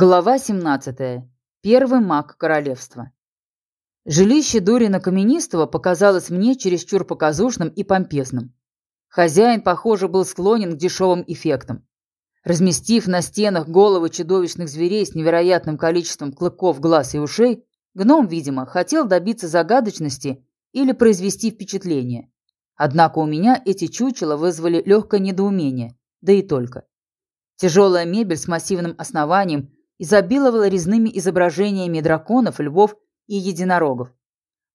Глава 17. Первый маг королевства. Жилище Дорина Каменистого показалось мне чересчур показушным и помпезным. Хозяин, похоже, был склонен к дешевым эффектам. Разместив на стенах головы чудовищных зверей с невероятным количеством клыков, глаз и ушей, гном, видимо, хотел добиться загадочности или произвести впечатление. Однако у меня эти чучела вызвали легкое недоумение, да и только. Тяжелая мебель с массивным основанием – изобиловала резными изображениями драконов, львов и единорогов.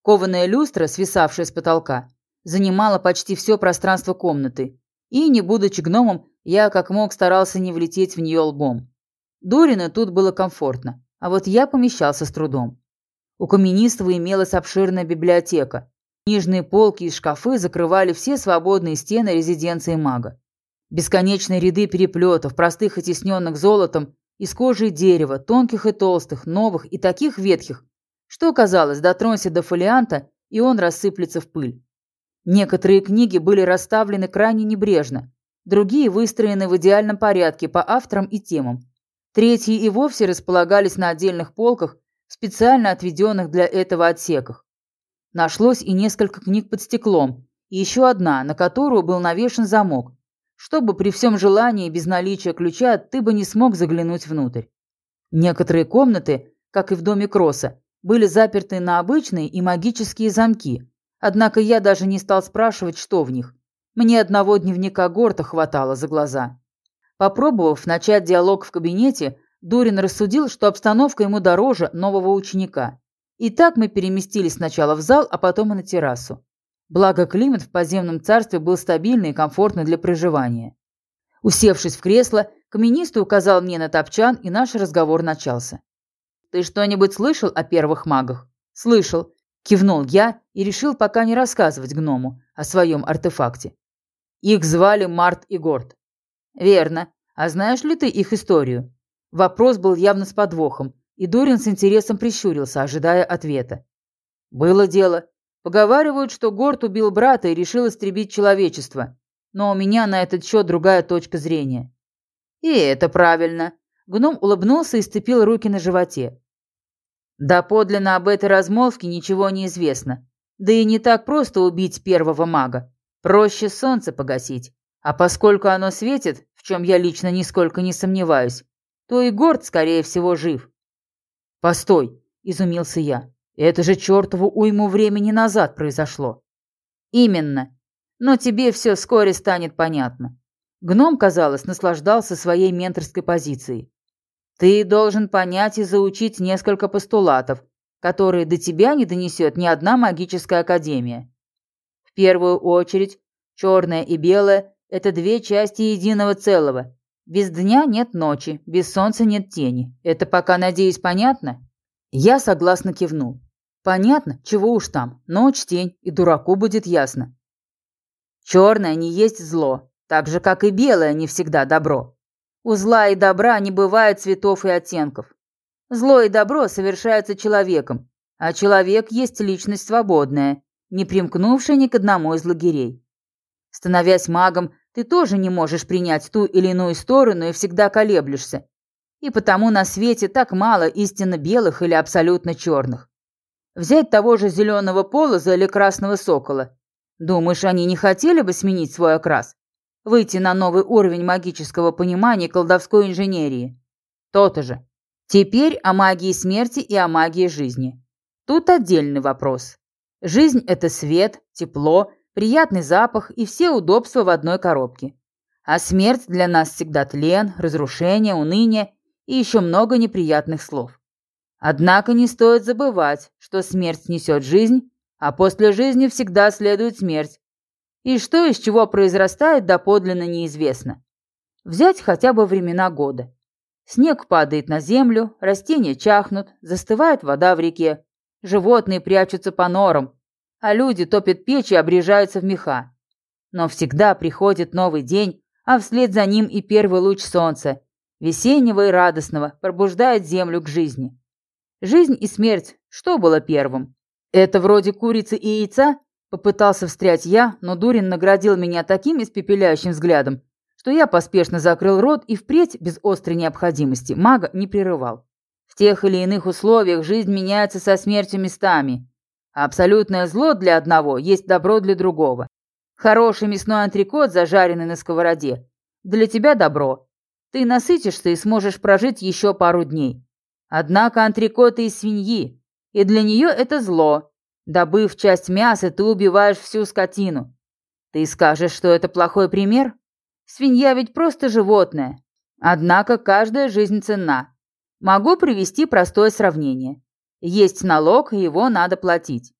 Кованая люстра, свисавшая с потолка, занимала почти все пространство комнаты, и, не будучи гномом, я как мог старался не влететь в нее лбом. Дорина тут было комфортно, а вот я помещался с трудом. У Каменистого имелась обширная библиотека. Нижние полки и шкафы закрывали все свободные стены резиденции мага. Бесконечные ряды переплетов, простых и тесненных золотом, из кожи и дерева, тонких и толстых, новых и таких ветхих, что, казалось, дотронься до фолианта, и он рассыплется в пыль. Некоторые книги были расставлены крайне небрежно, другие выстроены в идеальном порядке по авторам и темам. Третьи и вовсе располагались на отдельных полках, специально отведенных для этого отсеках. Нашлось и несколько книг под стеклом, и еще одна, на которую был навешен замок, чтобы при всем желании без наличия ключа ты бы не смог заглянуть внутрь. Некоторые комнаты, как и в доме Кросса, были заперты на обычные и магические замки, однако я даже не стал спрашивать, что в них. Мне одного дневника Горта хватало за глаза. Попробовав начать диалог в кабинете, Дурин рассудил, что обстановка ему дороже нового ученика. И так мы переместились сначала в зал, а потом и на террасу. Благо климат в подземном царстве был стабильный и комфортный для проживания. Усевшись в кресло, каменистый указал мне на топчан, и наш разговор начался. «Ты что-нибудь слышал о первых магах?» «Слышал», – кивнул я и решил пока не рассказывать гному о своем артефакте. Их звали Март и Горд. «Верно. А знаешь ли ты их историю?» Вопрос был явно с подвохом, и Дорин с интересом прищурился, ожидая ответа. «Было дело. Поговаривают, что Горд убил брата и решил истребить человечество. Но у меня на этот счет другая точка зрения. И это правильно. Гном улыбнулся и сцепил руки на животе. Да подлинно об этой размолвке ничего не известно. Да и не так просто убить первого мага. Проще солнце погасить. А поскольку оно светит, в чем я лично нисколько не сомневаюсь, то и Горд, скорее всего, жив. «Постой!» – изумился я. Это же чертову уйму времени назад произошло. Именно. Но тебе все вскоре станет понятно. Гном, казалось, наслаждался своей менторской позицией. Ты должен понять и заучить несколько постулатов, которые до тебя не донесет ни одна магическая академия. В первую очередь, черное и белое – это две части единого целого. Без дня нет ночи, без солнца нет тени. Это пока, надеюсь, понятно? Я согласно кивнул. Понятно, чего уж там. Ночь, тень, и дураку будет ясно. Черное не есть зло, так же, как и белое не всегда добро. У зла и добра не бывает цветов и оттенков. Зло и добро совершаются человеком, а человек есть личность свободная, не примкнувшая ни к одному из лагерей. Становясь магом, ты тоже не можешь принять ту или иную сторону и всегда колеблешься. И потому на свете так мало истинно белых или абсолютно черных. Взять того же зеленого полоза или красного сокола. Думаешь, они не хотели бы сменить свой окрас? Выйти на новый уровень магического понимания колдовской инженерии? То-то же. Теперь о магии смерти и о магии жизни. Тут отдельный вопрос. Жизнь – это свет, тепло, приятный запах и все удобства в одной коробке. А смерть для нас всегда тлен, разрушение, уныние и еще много неприятных слов. Однако не стоит забывать, что смерть несет жизнь, а после жизни всегда следует смерть. И что из чего произрастает, доподлинно неизвестно. Взять хотя бы времена года. Снег падает на землю, растения чахнут, застывает вода в реке, животные прячутся по норам, а люди топят печи и обрежаются в меха. Но всегда приходит новый день, а вслед за ним и первый луч солнца, весеннего и радостного, пробуждает землю к жизни. Жизнь и смерть, что было первым? Это вроде курицы и яйца? Попытался встрять я, но Дурин наградил меня таким испепеляющим взглядом, что я поспешно закрыл рот и впредь, без острой необходимости, мага не прерывал. В тех или иных условиях жизнь меняется со смертью местами. А абсолютное зло для одного есть добро для другого. Хороший мясной антрикот, зажаренный на сковороде, для тебя добро. Ты насытишься и сможешь прожить еще пару дней. Однако антрикоты из свиньи, и для нее это зло. Добыв часть мяса, ты убиваешь всю скотину. Ты скажешь, что это плохой пример? Свинья ведь просто животное. Однако каждая жизнь ценна. Могу привести простое сравнение. Есть налог, и его надо платить.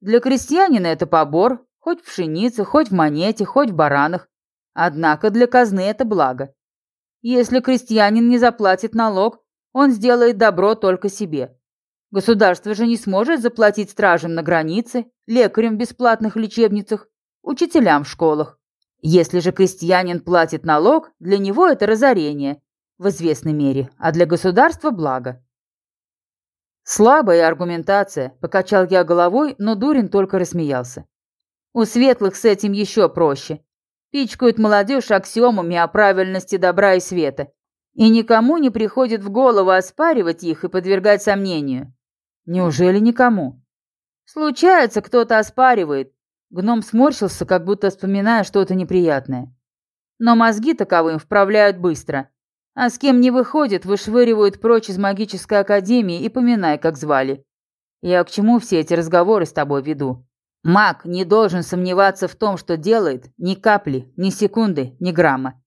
Для крестьянина это побор, хоть в пшенице, хоть в монете, хоть в баранах. Однако для казны это благо. Если крестьянин не заплатит налог, он сделает добро только себе. Государство же не сможет заплатить стражам на границе, лекарям в бесплатных лечебницах, учителям в школах. Если же крестьянин платит налог, для него это разорение, в известной мере, а для государства благо. Слабая аргументация, покачал я головой, но Дурин только рассмеялся. У светлых с этим еще проще. Пичкают молодежь аксиомами о правильности добра и света. И никому не приходит в голову оспаривать их и подвергать сомнению. Неужели никому? Случается, кто-то оспаривает. Гном сморщился, как будто вспоминая что-то неприятное. Но мозги таковым вправляют быстро. А с кем не выходит, вышвыривают прочь из магической академии и поминай, как звали. Я к чему все эти разговоры с тобой веду? Маг не должен сомневаться в том, что делает, ни капли, ни секунды, ни грамма.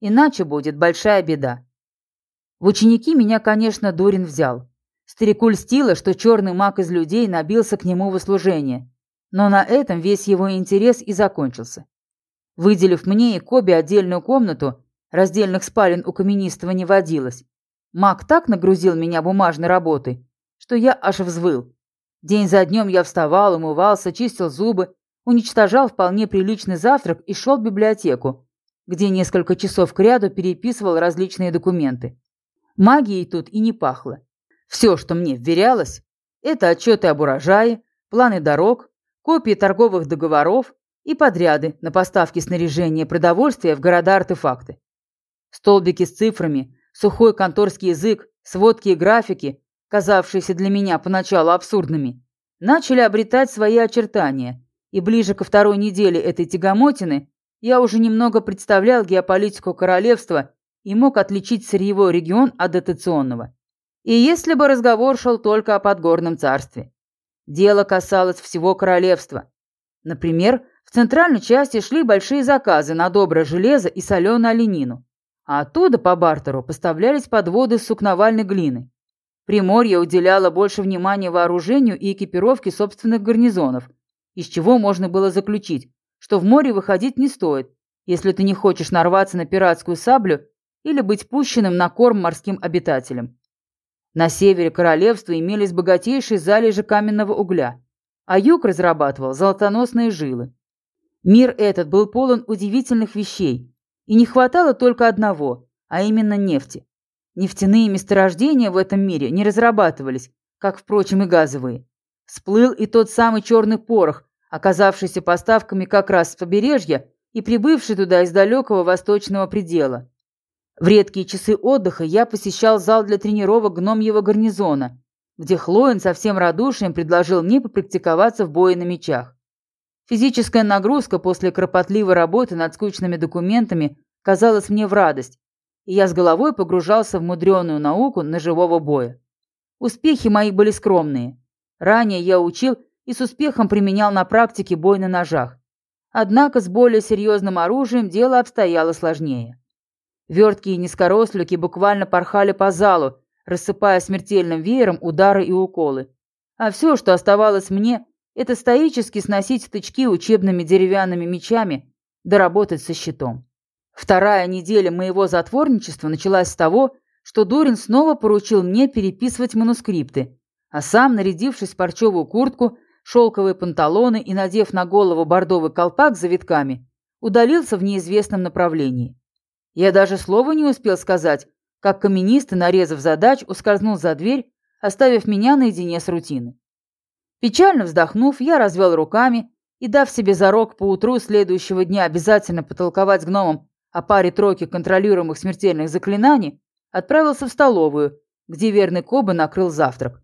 Иначе будет большая беда. В ученики меня, конечно, Дурин взял. Старику льстило, что черный маг из людей набился к нему в услужение. Но на этом весь его интерес и закончился. Выделив мне и Кобе отдельную комнату, Раздельных спален у каменистого не водилось. Маг так нагрузил меня бумажной работой, что я аж взвыл. День за днем я вставал, умывался, чистил зубы, уничтожал вполне приличный завтрак и шел в библиотеку, где несколько часов кряду переписывал различные документы. Магией тут и не пахло. Все, что мне вверялось, это отчеты об урожае, планы дорог, копии торговых договоров и подряды на поставки снаряжения продовольствия в города-артефакты. Столбики с цифрами, сухой конторский язык, сводки и графики, казавшиеся для меня поначалу абсурдными, начали обретать свои очертания, и ближе ко второй неделе этой тягомотины я уже немного представлял геополитику королевства и мог отличить сырьевой регион от дотационного. И если бы разговор шел только о подгорном царстве. Дело касалось всего королевства. Например, в центральной части шли большие заказы на доброе железо и соленую оленину а оттуда по бартеру поставлялись подводы с сукновальной глины. Приморье уделяло больше внимания вооружению и экипировке собственных гарнизонов, из чего можно было заключить, что в море выходить не стоит, если ты не хочешь нарваться на пиратскую саблю или быть пущенным на корм морским обитателям. На севере королевства имелись богатейшие залежи каменного угля, а юг разрабатывал золотоносные жилы. Мир этот был полон удивительных вещей, и не хватало только одного, а именно нефти. Нефтяные месторождения в этом мире не разрабатывались, как, впрочем, и газовые. Всплыл и тот самый черный порох, оказавшийся поставками как раз с побережья и прибывший туда из далекого восточного предела. В редкие часы отдыха я посещал зал для тренировок гномьего гарнизона, где Хлоин со всем радушием предложил мне попрактиковаться в бое на мечах. Физическая нагрузка после кропотливой работы над скучными документами казалась мне в радость, и я с головой погружался в мудреную науку ножевого боя. Успехи мои были скромные. Ранее я учил и с успехом применял на практике бой на ножах. Однако с более серьезным оружием дело обстояло сложнее. Верткие низкорослики буквально порхали по залу, рассыпая смертельным веером удары и уколы. А все, что оставалось мне, это стоически сносить тычки учебными деревянными мечами, доработать со щитом. Вторая неделя моего затворничества началась с того, что Дорин снова поручил мне переписывать манускрипты, а сам, нарядившись в парчевую куртку, шелковые панталоны и надев на голову бордовый колпак с завитками, удалился в неизвестном направлении. Я даже слова не успел сказать, как каменисты, нарезав задач, ускользнул за дверь, оставив меня наедине с рутиной. Печально вздохнув, я развел руками и, дав себе зарок по утру следующего дня обязательно потолковать с гномом о паре тройки контролируемых смертельных заклинаний, отправился в столовую, где верный Коба накрыл завтрак.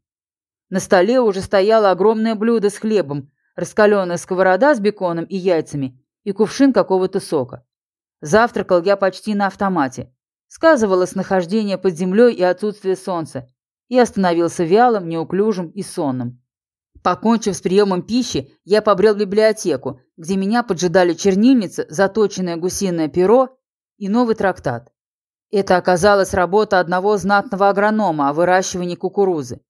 На столе уже стояло огромное блюдо с хлебом, раскаленная сковорода с беконом и яйцами и кувшин какого-то сока. Завтракал я почти на автомате. Сказывалось нахождение под землей и отсутствие солнца, и остановился вялым, неуклюжим и сонным. Покончив с приемом пищи, я побрел в библиотеку, где меня поджидали чернильница, заточенное гусиное перо и новый трактат. Это оказалась работа одного знатного агронома о выращивании кукурузы.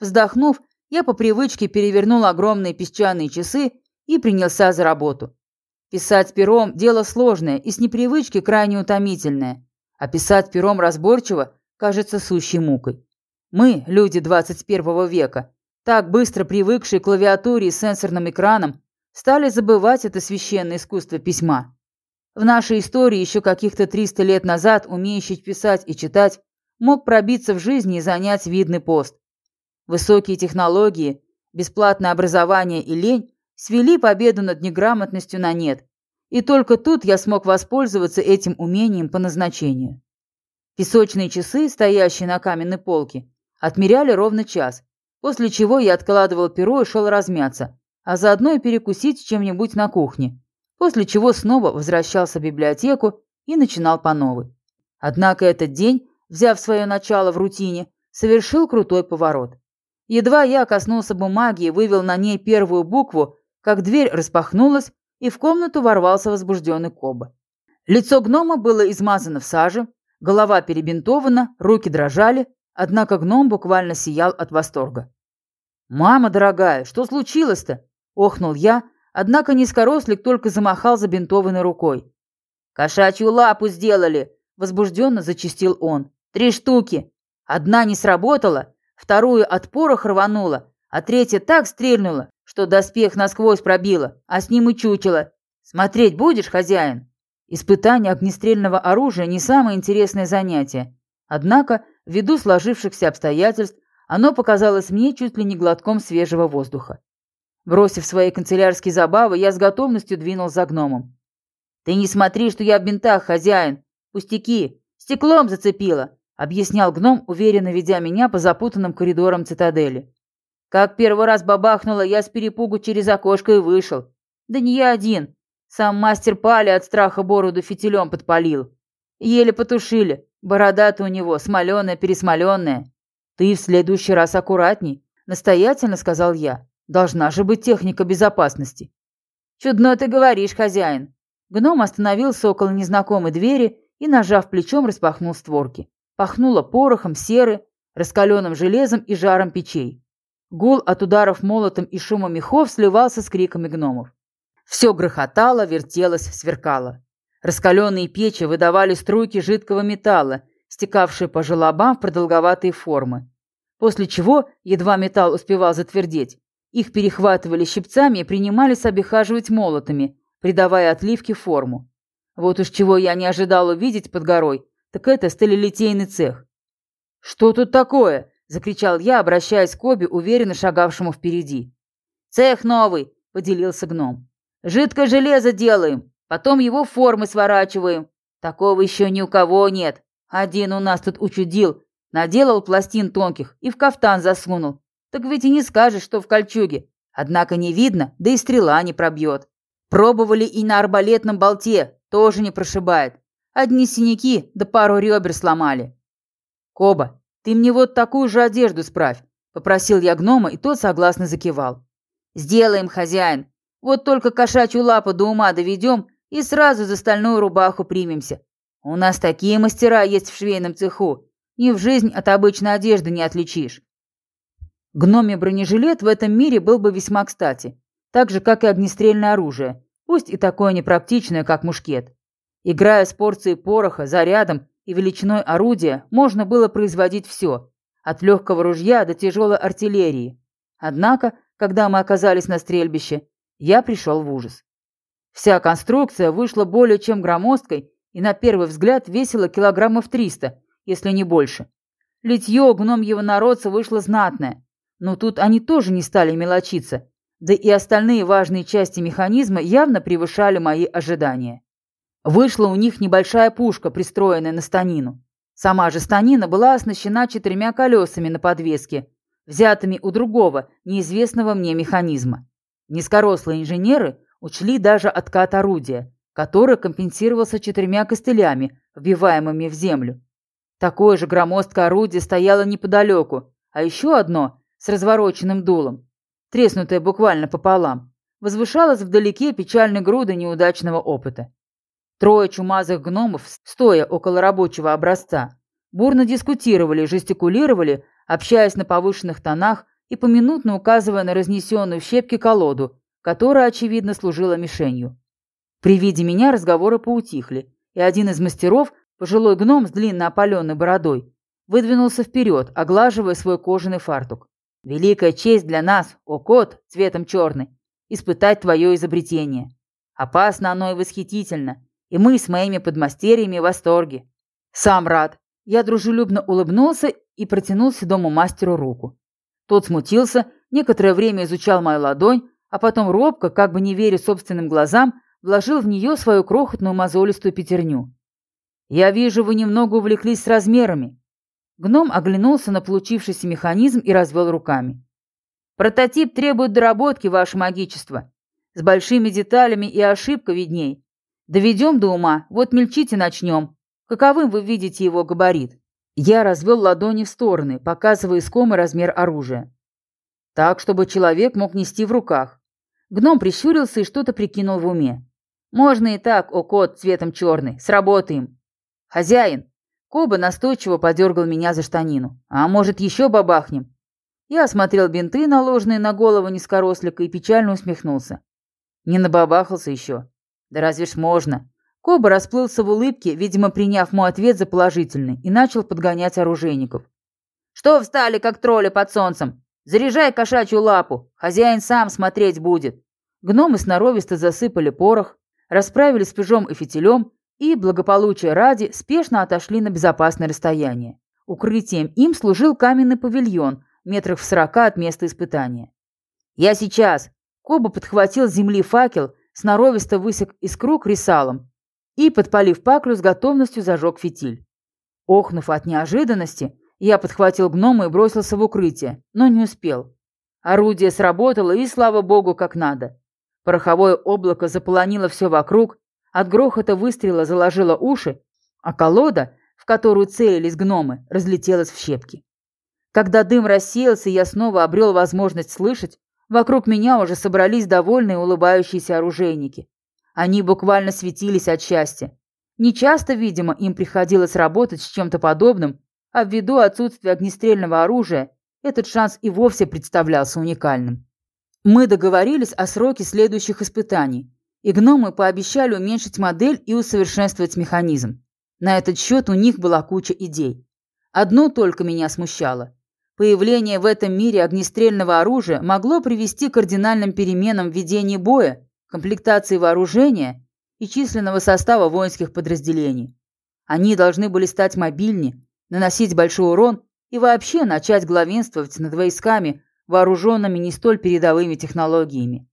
Вздохнув, я по привычке перевернул огромные песчаные часы и принялся за работу. Писать пером – дело сложное и с непривычки крайне утомительное, а писать пером разборчиво кажется сущей мукой. Мы, люди 21 века, так быстро привыкшие к клавиатуре и сенсорным экранам, стали забывать это священное искусство письма. В нашей истории еще каких-то 300 лет назад умеющий писать и читать мог пробиться в жизни и занять видный пост. Высокие технологии, бесплатное образование и лень свели победу над неграмотностью на нет, и только тут я смог воспользоваться этим умением по назначению. Песочные часы, стоящие на каменной полке, отмеряли ровно час, после чего я откладывал перо и шел размяться, а заодно и перекусить чем-нибудь на кухне, после чего снова возвращался в библиотеку и начинал по новой. Однако этот день, взяв свое начало в рутине, совершил крутой поворот. Едва я коснулся бумаги и вывел на ней первую букву, как дверь распахнулась, и в комнату ворвался возбужденный Коба. Лицо гнома было измазано в саже, голова перебинтована, руки дрожали, однако гном буквально сиял от восторга. «Мама дорогая, что случилось-то?» – охнул я, однако низкорослик только замахал забинтованной рукой. «Кошачью лапу сделали!» – возбужденно зачистил он. «Три штуки! Одна не сработала, вторую от порох рванула, а третья так стрельнула, что доспех насквозь пробила, а с ним и чучело. Смотреть будешь, хозяин? Испытание огнестрельного оружия не самое интересное занятие. Однако, ввиду сложившихся обстоятельств, оно показалось мне чуть ли не глотком свежего воздуха. Бросив свои канцелярские забавы, я с готовностью двинул за гномом. «Ты не смотри, что я в бинтах, хозяин! Пустяки! Стеклом зацепила! объяснял гном, уверенно ведя меня по запутанным коридорам цитадели. Как первый раз бабахнуло, я с перепугу через окошко и вышел. Да не я один. Сам мастер Пали от страха бороду фитилем подпалил. Еле потушили. Борода-то у него смоленая-пересмоленная. Ты в следующий раз аккуратней, настоятельно сказал я. Должна же быть техника безопасности. Чудно ты говоришь, хозяин. Гном остановился около незнакомой двери и, нажав плечом, распахнул створки. Пахнуло порохом, серы, раскаленным железом и жаром печей. Гул от ударов молотом и шума мехов сливался с криками гномов. Все грохотало, вертелось, сверкало. Раскаленные печи выдавали струйки жидкого металла, стекавшие по желобам в продолговатые формы. После чего, едва металл успевал затвердеть, их перехватывали щипцами и принимались обихаживать молотами, придавая отливке форму. Вот уж чего я не ожидал увидеть под горой, так это сталелитейный цех. «Что тут такое?» – закричал я, обращаясь к Коби, уверенно шагавшему впереди. «Цех новый», – поделился гном. «Жидкое железо делаем, потом его формы сворачиваем. Такого еще ни у кого нет. Один у нас тут учудил, наделал пластин тонких и в кафтан засунул. Так ведь и не скажешь, что в кольчуге. Однако не видно, да и стрела не пробьет. Пробовали и на арбалетном болте, тоже не прошибает. Одни синяки да пару ребер сломали. Коба, ты мне вот такую же одежду справь, попросил я гнома, и тот согласно закивал. Сделаем, хозяин. Вот только кошачью лапу до ума доведем и сразу за стальную рубаху примемся. У нас такие мастера есть в швейном цеху. Ни в жизнь от обычной одежды не отличишь. Гномий бронежилет в этом мире был бы весьма кстати, так же, как и огнестрельное оружие, пусть и такое непрактичное, как мушкет. Играя с порцией пороха, зарядом и величиной орудия, можно было производить все, от легкого ружья до тяжелой артиллерии. Однако, когда мы оказались на стрельбище, я пришел в ужас. Вся конструкция вышла более чем громоздкой и на первый взгляд весила килограммов 300, если не больше. Литье гномьего народца вышло знатное, но тут они тоже не стали мелочиться, да и остальные важные части механизма явно превышали мои ожидания. Вышла у них небольшая пушка, пристроенная на станину. Сама же станина была оснащена четырьмя колесами на подвеске, взятыми у другого, неизвестного мне механизма. Низкорослые инженеры учли даже откат орудия, который компенсировался четырьмя костылями, вбиваемыми в землю. Такое же громоздкое орудие стояло неподалеку, а еще одно с развороченным дулом, треснутое буквально пополам, возвышалось вдалеке печальной груды неудачного опыта. Трое чумазых гномов, стоя около рабочего образца, бурно дискутировали, жестикулировали, общаясь на повышенных тонах и поминутно указывая на разнесенную в щепки колоду, которая, очевидно, служила мишенью. При виде меня разговоры поутихли, и один из мастеров, пожилой гном с длинно опаленной бородой, выдвинулся вперед, оглаживая свой кожаный фартук. «Великая честь для нас, о кот, цветом черный, испытать твое изобретение. Опасно оно и восхитительно, и мы с моими подмастерьями в восторге. Сам рад». Я дружелюбно улыбнулся и протянул седому мастеру руку. Тот смутился, некоторое время изучал мою ладонь, а потом робко, как бы не веря собственным глазам, вложил в нее свою крохотную мозолистую пятерню. «Я вижу, вы немного увлеклись размерами». Гном оглянулся на получившийся механизм и развел руками. «Прототип требует доработки, ваше магичество. С большими деталями и ошибка видней. Доведем до ума, вот мельчите начнем. Каковым вы видите его габарит?» Я развел ладони в стороны, показывая искомый размер оружия. Так, чтобы человек мог нести в руках. Гном прищурился и что-то прикинул в уме. Можно и так, о кот цветом черный, сработаем. Хозяин. Коба настойчиво подергал меня за штанину. А может, еще бабахнем? Я осмотрел бинты, наложенные на голову низкорослика, и печально усмехнулся. Не набабахался еще. Да разве ж можно? Коба расплылся в улыбке, видимо, приняв мой ответ за положительный, и начал подгонять оружейников. «Что встали, как тролли под солнцем? Заряжай кошачью лапу, хозяин сам смотреть будет». Гномы сноровисто засыпали порох, расправили с пежом и фитилем и, благополучия ради, спешно отошли на безопасное расстояние. Укрытием им служил каменный павильон, метрах в сорока от места испытания. «Я сейчас!» Коба подхватил с земли факел, сноровисто высек искру кресалом и, подпалив паклю, с готовностью зажег фитиль. Охнув от неожиданности, я подхватил гнома и бросился в укрытие, но не успел. Орудие сработало, и, слава богу, как надо. Пороховое облако заполонило все вокруг, от грохота выстрела заложило уши, а колода, в которую целились гномы, разлетелась в щепки. Когда дым рассеялся, я снова обрел возможность слышать, вокруг меня уже собрались довольные улыбающиеся оружейники. Они буквально светились от счастья. Нечасто, видимо, им приходилось работать с чем-то подобным, а ввиду отсутствия огнестрельного оружия этот шанс и вовсе представлялся уникальным. Мы договорились о сроке следующих испытаний, и гномы пообещали уменьшить модель и усовершенствовать механизм. На этот счет у них была куча идей. Одно только меня смущало. Появление в этом мире огнестрельного оружия могло привести к кардинальным переменам в ведении боя, комплектации вооружения и численного состава воинских подразделений. Они должны были стать мобильнее, наносить большой урон и вообще начать главенствовать над войсками, вооруженными не столь передовыми технологиями.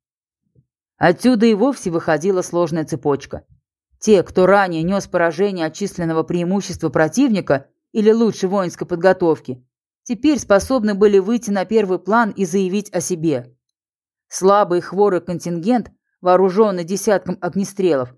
Отсюда и вовсе выходила сложная цепочка. Те, кто ранее нес поражение от численного преимущества противника или лучшей воинской подготовки, теперь способны были выйти на первый план и заявить о себе. Слабый хворый контингент, вооруженный десятком огнестрелов,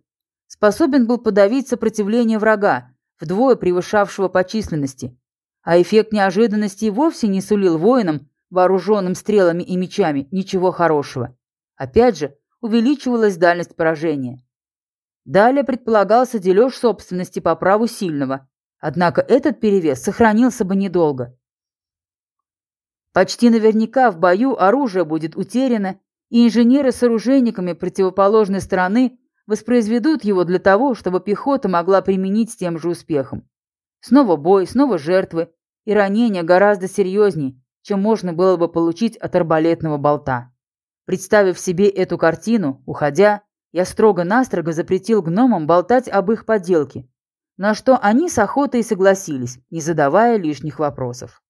способен был подавить сопротивление врага, вдвое превышавшего по численности, а эффект неожиданности вовсе не сулил воинам вооруженным стрелами и мечами, ничего хорошего. Опять же, увеличивалась дальность поражения. Далее предполагался дележ собственности по праву сильного, однако этот перевес сохранился бы недолго. Почти наверняка в бою оружие будет утеряно, и инженеры с оружейниками противоположной стороны воспроизведут его для того, чтобы пехота могла применить с тем же успехом. Снова бой, снова жертвы, и ранения гораздо серьезнее, чем можно было бы получить от арбалетного болта. Представив себе эту картину, уходя, я строго-настрого запретил гномам болтать об их поделке, на что они с охотой согласились, не задавая лишних вопросов.